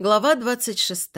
Глава 26.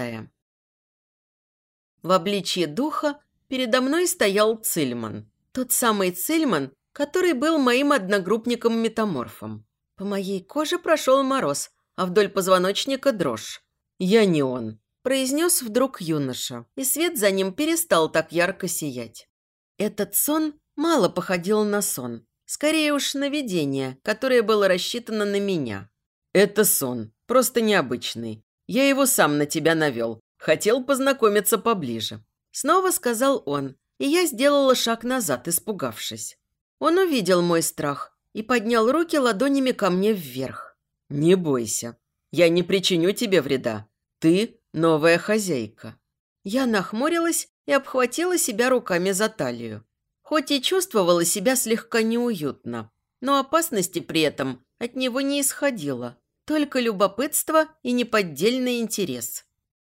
В обличье духа передо мной стоял Цильман. Тот самый Цильман, который был моим одногруппником-метаморфом. По моей коже прошел мороз, а вдоль позвоночника дрожь. «Я не он», – произнес вдруг юноша, и свет за ним перестал так ярко сиять. Этот сон мало походил на сон, скорее уж на видение, которое было рассчитано на меня. «Это сон, просто необычный. Я его сам на тебя навел. Хотел познакомиться поближе». Снова сказал он, и я сделала шаг назад, испугавшись. Он увидел мой страх и поднял руки ладонями ко мне вверх. «Не бойся. Я не причиню тебе вреда. Ты новая хозяйка». Я нахмурилась и обхватила себя руками за талию. Хоть и чувствовала себя слегка неуютно, но опасности при этом от него не исходило. Только любопытство и неподдельный интерес.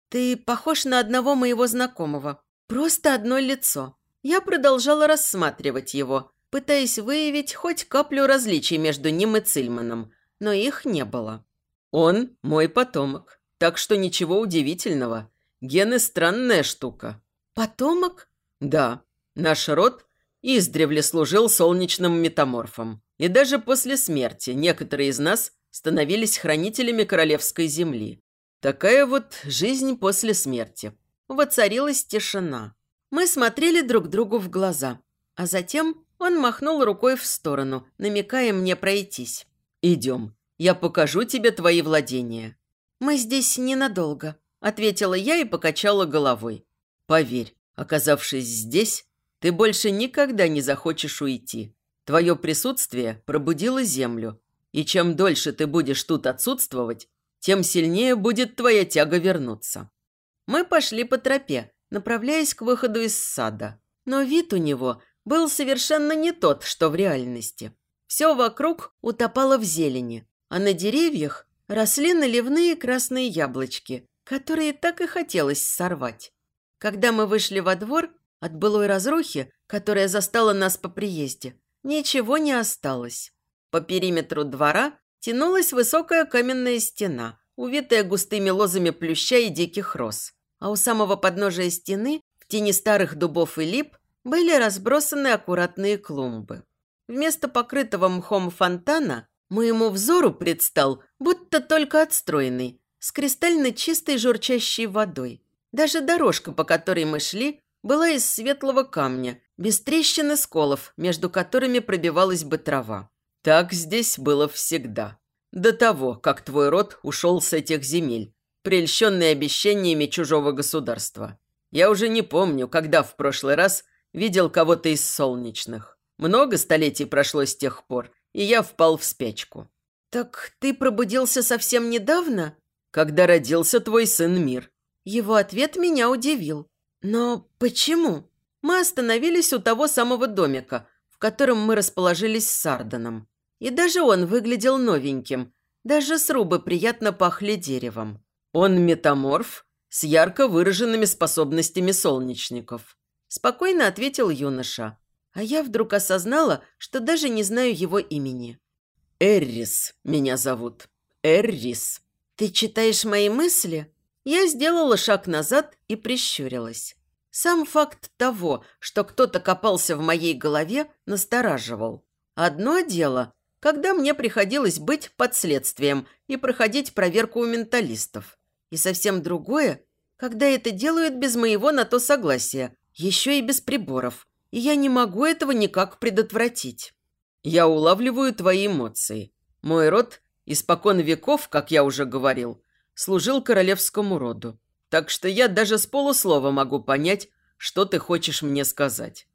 «Ты похож на одного моего знакомого. Просто одно лицо». Я продолжала рассматривать его, пытаясь выявить хоть каплю различий между ним и Цильманом, но их не было. «Он мой потомок, так что ничего удивительного. Гены – странная штука». «Потомок?» «Да. Наш род издревле служил солнечным метаморфом. И даже после смерти некоторые из нас становились хранителями королевской земли. Такая вот жизнь после смерти. Воцарилась тишина. Мы смотрели друг другу в глаза, а затем он махнул рукой в сторону, намекая мне пройтись. «Идем, я покажу тебе твои владения». «Мы здесь ненадолго», – ответила я и покачала головой. «Поверь, оказавшись здесь, ты больше никогда не захочешь уйти. Твое присутствие пробудило землю, и чем дольше ты будешь тут отсутствовать, тем сильнее будет твоя тяга вернуться. Мы пошли по тропе, направляясь к выходу из сада. Но вид у него был совершенно не тот, что в реальности. Все вокруг утопало в зелени, а на деревьях росли наливные красные яблочки, которые так и хотелось сорвать. Когда мы вышли во двор, от былой разрухи, которая застала нас по приезде, ничего не осталось. По периметру двора тянулась высокая каменная стена, увитая густыми лозами плюща и диких роз. А у самого подножия стены, в тени старых дубов и лип, были разбросаны аккуратные клумбы. Вместо покрытого мхом фонтана моему взору предстал, будто только отстроенный, с кристально чистой журчащей водой. Даже дорожка, по которой мы шли, была из светлого камня, без трещин и сколов, между которыми пробивалась бы трава. Так здесь было всегда. До того, как твой род ушел с этих земель, прельщенный обещаниями чужого государства. Я уже не помню, когда в прошлый раз видел кого-то из солнечных. Много столетий прошло с тех пор, и я впал в спячку. «Так ты пробудился совсем недавно?» «Когда родился твой сын Мир». Его ответ меня удивил. «Но почему?» Мы остановились у того самого домика, в котором мы расположились с Сарданом. И даже он выглядел новеньким, даже срубы приятно пахли деревом. Он метаморф с ярко выраженными способностями солнечников. Спокойно ответил юноша. А я вдруг осознала, что даже не знаю его имени. «Эррис меня зовут. Эррис». «Ты читаешь мои мысли?» Я сделала шаг назад и прищурилась. Сам факт того, что кто-то копался в моей голове, настораживал. Одно дело, когда мне приходилось быть под следствием и проходить проверку у менталистов. И совсем другое, когда это делают без моего на то согласия, еще и без приборов. И я не могу этого никак предотвратить. Я улавливаю твои эмоции. Мой род, испокон веков, как я уже говорил, служил королевскому роду. Так что я даже с полуслова могу понять, что ты хочешь мне сказать.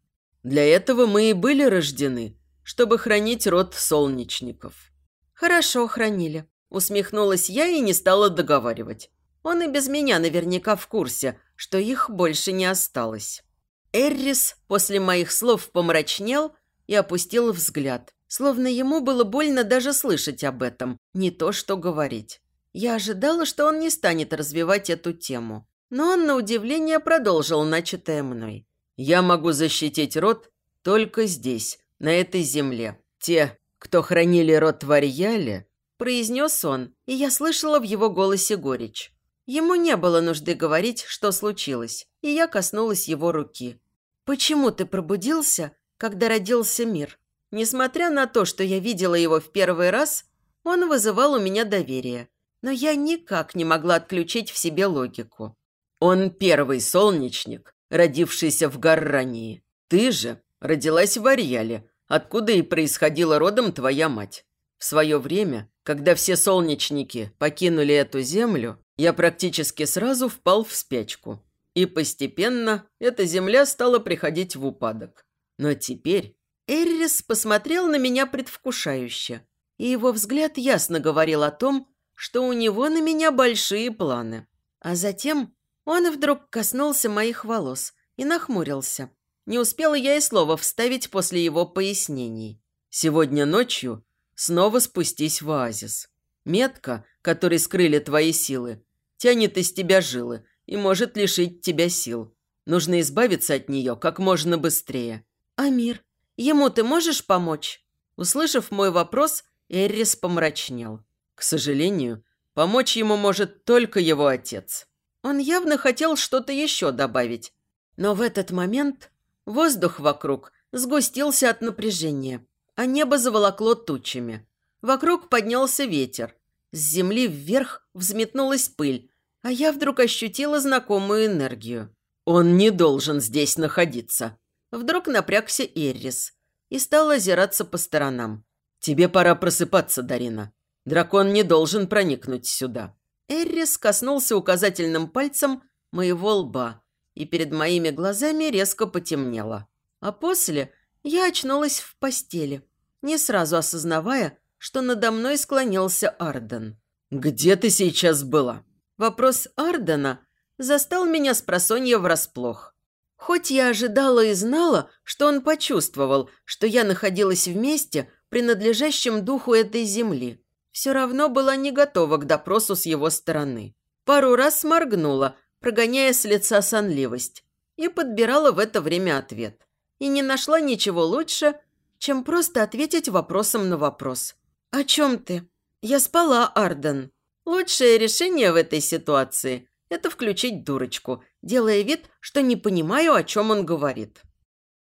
Для этого мы и были рождены, чтобы хранить род солнечников». «Хорошо хранили», – усмехнулась я и не стала договаривать. Он и без меня наверняка в курсе, что их больше не осталось. Эррис после моих слов помрачнел и опустил взгляд, словно ему было больно даже слышать об этом, не то что говорить. Я ожидала, что он не станет развивать эту тему. Но он, на удивление, продолжил начатое мной. «Я могу защитить род только здесь, на этой земле. Те, кто хранили род в Арьяле, произнес он, и я слышала в его голосе горечь. Ему не было нужды говорить, что случилось, и я коснулась его руки. «Почему ты пробудился, когда родился мир?» Несмотря на то, что я видела его в первый раз, он вызывал у меня доверие. Но я никак не могла отключить в себе логику. «Он первый солнечник, родившийся в Гаррании. Ты же родилась в Арьяле, откуда и происходила родом твоя мать. В свое время, когда все солнечники покинули эту землю, я практически сразу впал в спячку. И постепенно эта земля стала приходить в упадок. Но теперь Эррис посмотрел на меня предвкушающе, и его взгляд ясно говорил о том, что у него на меня большие планы. А затем он вдруг коснулся моих волос и нахмурился. Не успела я и слова вставить после его пояснений. «Сегодня ночью снова спустись в оазис. Метка, которой скрыли твои силы, тянет из тебя жилы и может лишить тебя сил. Нужно избавиться от нее как можно быстрее». «Амир, ему ты можешь помочь?» Услышав мой вопрос, Эррис помрачнел. К сожалению, помочь ему может только его отец. Он явно хотел что-то еще добавить. Но в этот момент воздух вокруг сгустился от напряжения, а небо заволокло тучами. Вокруг поднялся ветер. С земли вверх взметнулась пыль, а я вдруг ощутила знакомую энергию. «Он не должен здесь находиться». Вдруг напрягся Эррис и стал озираться по сторонам. «Тебе пора просыпаться, Дарина. Дракон не должен проникнуть сюда». Эррис коснулся указательным пальцем моего лба, и перед моими глазами резко потемнело. А после я очнулась в постели, не сразу осознавая, что надо мной склонился Арден. «Где ты сейчас была?» Вопрос Ардена застал меня с просонья врасплох. Хоть я ожидала и знала, что он почувствовал, что я находилась в месте, принадлежащем духу этой земли, все равно была не готова к допросу с его стороны. Пару раз сморгнула, прогоняя с лица сонливость, и подбирала в это время ответ. И не нашла ничего лучше, чем просто ответить вопросом на вопрос. «О чем ты?» «Я спала, Арден». Лучшее решение в этой ситуации – это включить дурочку, делая вид, что не понимаю, о чем он говорит.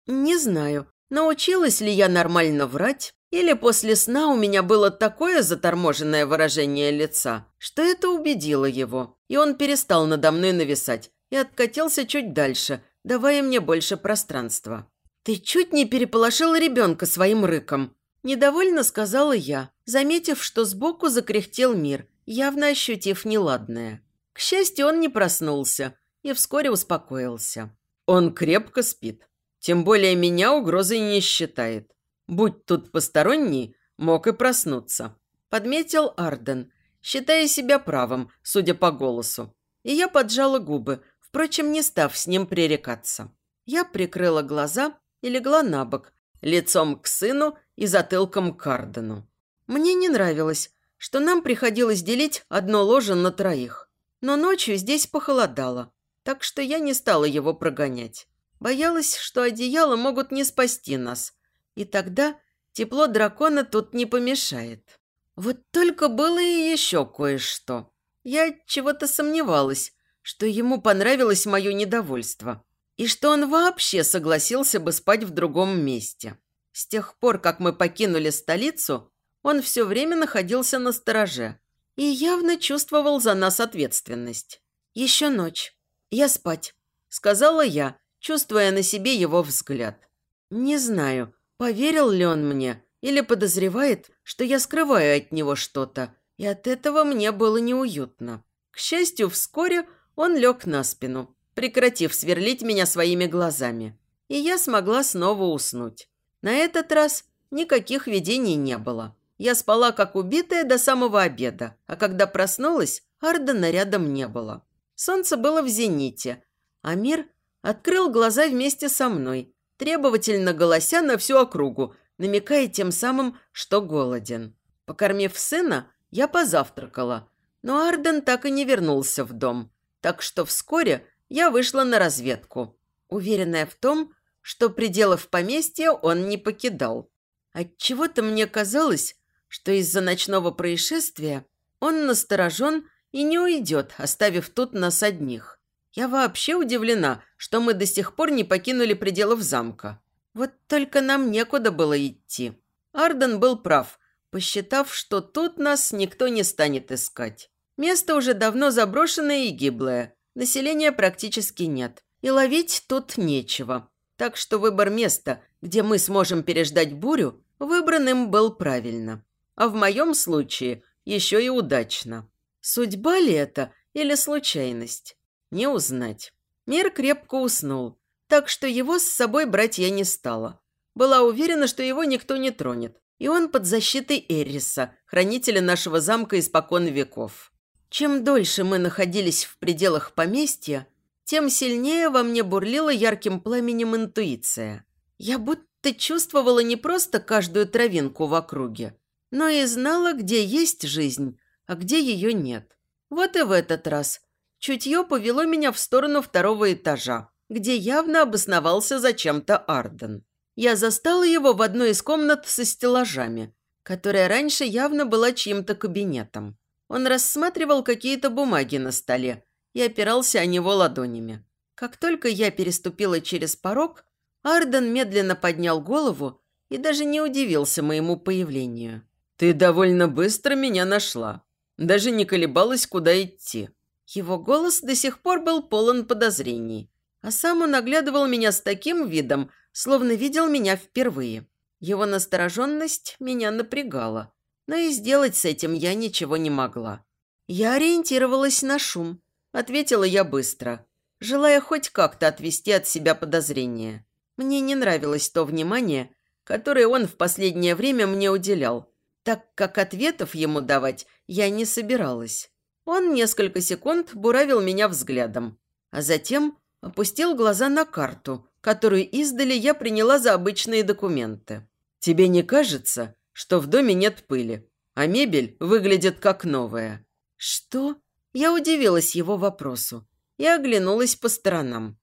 Не знаю, научилась ли я нормально врать, или после сна у меня было такое заторможенное выражение лица, что это убедило его, и он перестал надо мной нависать и откатился чуть дальше, давая мне больше пространства. «Ты чуть не переполошил ребенка своим рыком», – недовольно сказала я, заметив, что сбоку закряхтел мир, явно ощутив неладное. К счастью, он не проснулся и вскоре успокоился. Он крепко спит. Тем более меня угрозой не считает. Будь тут посторонний, мог и проснуться. Подметил Арден, считая себя правым, судя по голосу. И я поджала губы, впрочем, не став с ним пререкаться. Я прикрыла глаза и легла на бок, лицом к сыну и затылком к Ардену. Мне не нравилось, что нам приходилось делить одно ложе на троих. Но ночью здесь похолодало, так что я не стала его прогонять. Боялась, что одеяла могут не спасти нас – и тогда тепло дракона тут не помешает. Вот только было и еще кое-что. Я чего-то сомневалась, что ему понравилось мое недовольство. И что он вообще согласился бы спать в другом месте. С тех пор, как мы покинули столицу, он все время находился на стороже и явно чувствовал за нас ответственность. «Еще ночь. Я спать», – сказала я, чувствуя на себе его взгляд. Не знаю, Поверил ли он мне или подозревает, что я скрываю от него что-то, и от этого мне было неуютно. К счастью, вскоре он лег на спину, прекратив сверлить меня своими глазами, и я смогла снова уснуть. На этот раз никаких видений не было. Я спала как убитая до самого обеда, а когда проснулась, Ардена рядом не было. Солнце было в зените, а мир открыл глаза вместе со мной требовательно голося на всю округу, намекая тем самым, что голоден. Покормив сына, я позавтракала, но Арден так и не вернулся в дом, так что вскоре я вышла на разведку, уверенная в том, что пределов поместья он не покидал. Отчего-то мне казалось, что из-за ночного происшествия он насторожен и не уйдет, оставив тут нас одних. Я вообще удивлена, что мы до сих пор не покинули пределов замка. Вот только нам некуда было идти. Арден был прав, посчитав, что тут нас никто не станет искать. Место уже давно заброшенное и гиблое. Населения практически нет. И ловить тут нечего. Так что выбор места, где мы сможем переждать бурю, выбранным был правильно. А в моем случае еще и удачно. Судьба ли это или случайность? Не узнать. Мир крепко уснул, так что его с собой брать я не стала. Была уверена, что его никто не тронет, и он под защитой Эриса, хранителя нашего замка испокон веков. Чем дольше мы находились в пределах поместья, тем сильнее во мне бурлила ярким пламенем интуиция. Я будто чувствовала не просто каждую травинку в округе, но и знала, где есть жизнь, а где ее нет. Вот и в этот раз чутье повело меня в сторону второго этажа, где явно обосновался зачем-то Арден. Я застала его в одной из комнат со стеллажами, которая раньше явно была чьим-то кабинетом. Он рассматривал какие-то бумаги на столе и опирался о него ладонями. Как только я переступила через порог, Арден медленно поднял голову и даже не удивился моему появлению. «Ты довольно быстро меня нашла. Даже не колебалась, куда идти». Его голос до сих пор был полон подозрений, а сам он оглядывал меня с таким видом, словно видел меня впервые. Его настороженность меня напрягала, но и сделать с этим я ничего не могла. Я ориентировалась на шум, ответила я быстро, желая хоть как-то отвести от себя подозрения. Мне не нравилось то внимание, которое он в последнее время мне уделял, так как ответов ему давать я не собиралась. Он несколько секунд буравил меня взглядом, а затем опустил глаза на карту, которую издали я приняла за обычные документы. «Тебе не кажется, что в доме нет пыли, а мебель выглядит как новая?» «Что?» Я удивилась его вопросу и оглянулась по сторонам.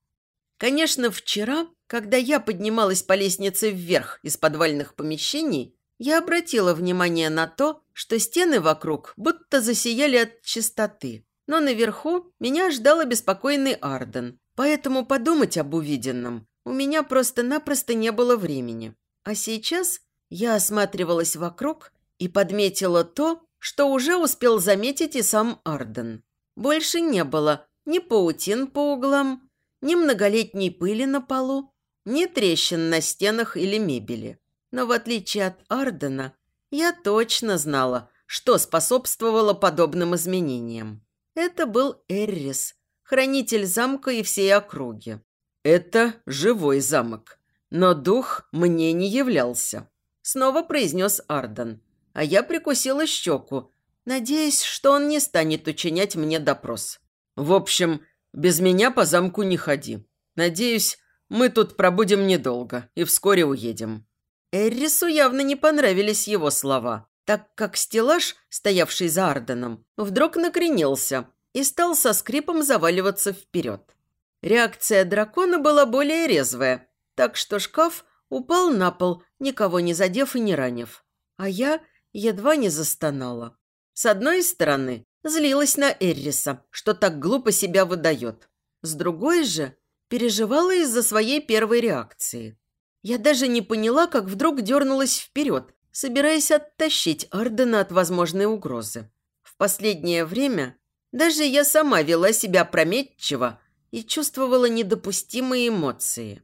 Конечно, вчера, когда я поднималась по лестнице вверх из подвальных помещений, я обратила внимание на то, что стены вокруг будто засияли от чистоты. Но наверху меня ждал обеспокоенный Арден, поэтому подумать об увиденном у меня просто-напросто не было времени. А сейчас я осматривалась вокруг и подметила то, что уже успел заметить и сам Арден. Больше не было ни паутин по углам, ни многолетней пыли на полу, ни трещин на стенах или мебели. Но в отличие от Ардена, я точно знала, что способствовало подобным изменениям. Это был Эррис, хранитель замка и всей округи. «Это живой замок, но дух мне не являлся», – снова произнес Арден. А я прикусила щеку, надеясь, что он не станет учинять мне допрос. «В общем, без меня по замку не ходи. Надеюсь, мы тут пробудем недолго и вскоре уедем». Эррису явно не понравились его слова, так как стеллаж, стоявший за Арденом, вдруг накренился и стал со скрипом заваливаться вперед. Реакция дракона была более резвая, так что шкаф упал на пол, никого не задев и не ранив. А я едва не застонала. С одной стороны, злилась на Эрриса, что так глупо себя выдает. С другой же, переживала из-за своей первой реакции. Я даже не поняла, как вдруг дернулась вперед, собираясь оттащить Ардена от возможной угрозы. В последнее время даже я сама вела себя прометчиво и чувствовала недопустимые эмоции.